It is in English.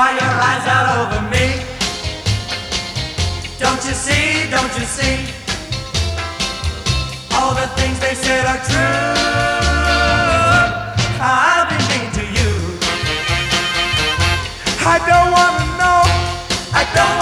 cry your eyes out over me. Don't you see, don't you see? All the things they said are true. I've been mean to you. I don't wanna know. I don't